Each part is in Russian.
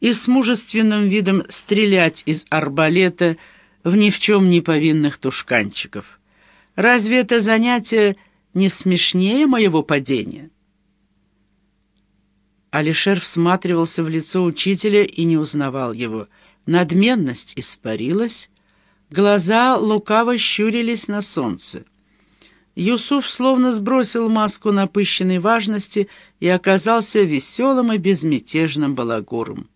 и с мужественным видом стрелять из арбалета в ни в чем не повинных тушканчиков. Разве это занятие не смешнее моего падения? Алишер всматривался в лицо учителя и не узнавал его. Надменность испарилась, глаза лукаво щурились на солнце. Юсуф словно сбросил маску напыщенной важности и оказался веселым и безмятежным балагуром.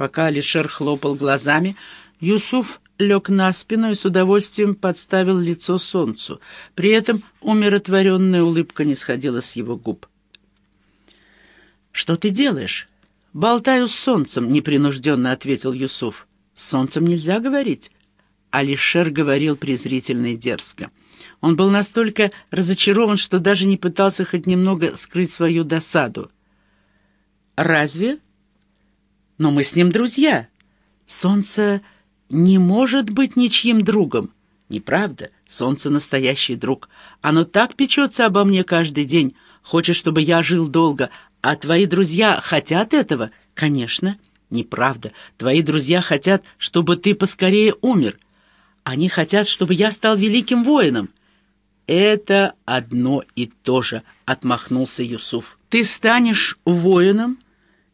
Пока Алишер хлопал глазами, Юсуф лег на спину и с удовольствием подставил лицо солнцу. При этом умиротворенная улыбка не сходила с его губ. «Что ты делаешь?» «Болтаю с солнцем», — непринужденно ответил Юсуф. «С солнцем нельзя говорить». Алишер говорил презрительно и дерзко. Он был настолько разочарован, что даже не пытался хоть немного скрыть свою досаду. «Разве? Но мы с ним друзья. Солнце не может быть ничьим другом. Неправда, солнце настоящий друг. Оно так печется обо мне каждый день, хочет, чтобы я жил долго, а твои друзья хотят этого? Конечно. Неправда. Твои друзья хотят, чтобы ты поскорее умер. Они хотят, чтобы я стал великим воином. Это одно и то же, отмахнулся Юсуф. Ты станешь воином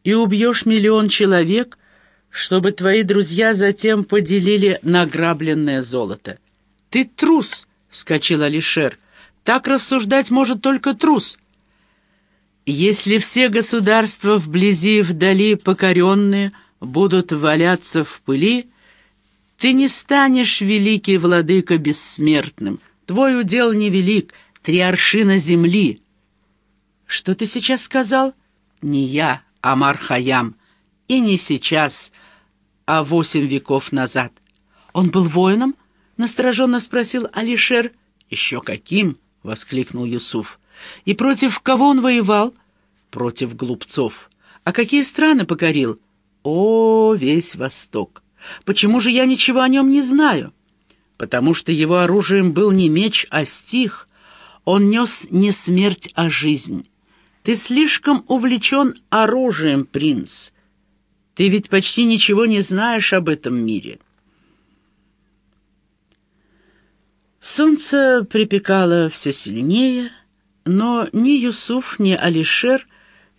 и убьешь миллион человек, чтобы твои друзья затем поделили награбленное золото. Ты трус, вскочил Алишер. Так рассуждать может только трус. Если все государства вблизи и вдали покоренные будут валяться в пыли, ты не станешь, великий владыка, бессмертным. Твой удел невелик, три аршина земли. Что ты сейчас сказал? Не я, а Мархаям. И не сейчас, а восемь веков назад. Он был воином? Настороженно спросил Алишер. Еще каким? Воскликнул Юсуф. И против кого он воевал? Против глупцов. А какие страны покорил? О, весь Восток. Почему же я ничего о нем не знаю? Потому что его оружием был не меч, а стих. Он нес не смерть, а жизнь. Ты слишком увлечен оружием, принц. Ты ведь почти ничего не знаешь об этом мире. Солнце припекало все сильнее, но ни Юсуф, ни Алишер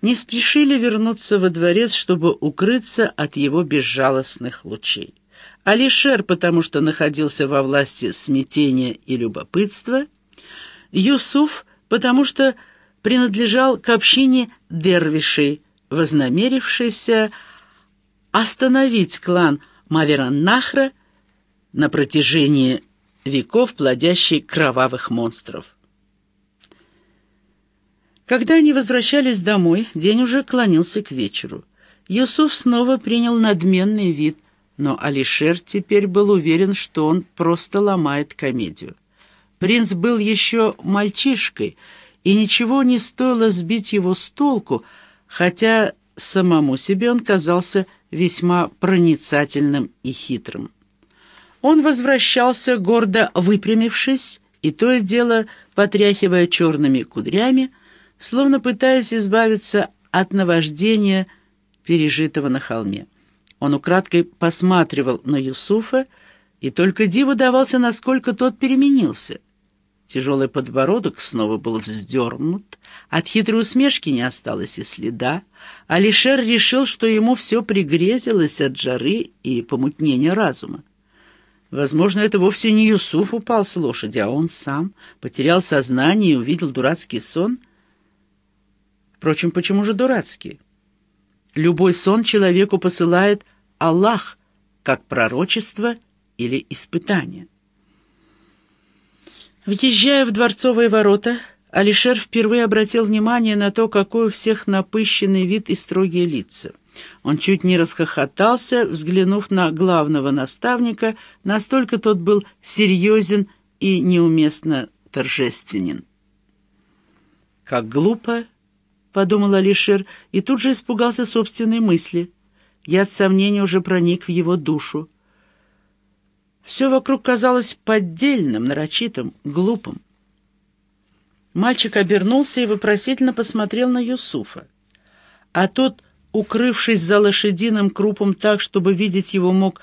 не спешили вернуться во дворец, чтобы укрыться от его безжалостных лучей. Алишер, потому что находился во власти смятения и любопытства, Юсуф, потому что принадлежал к общине дервишей, вознамерившейся остановить клан Мавераннахра на протяжении веков, плодящий кровавых монстров. Когда они возвращались домой, день уже клонился к вечеру. Юсуф снова принял надменный вид, но Алишер теперь был уверен, что он просто ломает комедию. Принц был еще мальчишкой, и ничего не стоило сбить его с толку, хотя самому себе он казался весьма проницательным и хитрым. Он возвращался, гордо выпрямившись, и то и дело, потряхивая черными кудрями, словно пытаясь избавиться от наваждения, пережитого на холме. Он украдкой посматривал на Юсуфа, и только диву давался, насколько тот переменился. Тяжелый подбородок снова был вздернут, от хитрой усмешки не осталось и следа. Алишер решил, что ему все пригрезилось от жары и помутнения разума. Возможно, это вовсе не Юсуф упал с лошади, а он сам потерял сознание и увидел дурацкий сон — Впрочем, почему же дурацкий? Любой сон человеку посылает Аллах, как пророчество или испытание. Въезжая в дворцовые ворота, Алишер впервые обратил внимание на то, какой у всех напыщенный вид и строгие лица. Он чуть не расхохотался, взглянув на главного наставника, настолько тот был серьезен и неуместно торжественен. Как глупо подумал Алишер и тут же испугался собственной мысли. Яд сомнения уже проник в его душу. Все вокруг казалось поддельным, нарочитым, глупым. Мальчик обернулся и вопросительно посмотрел на Юсуфа. А тот укрывшись за лошадиным крупом так, чтобы видеть его мог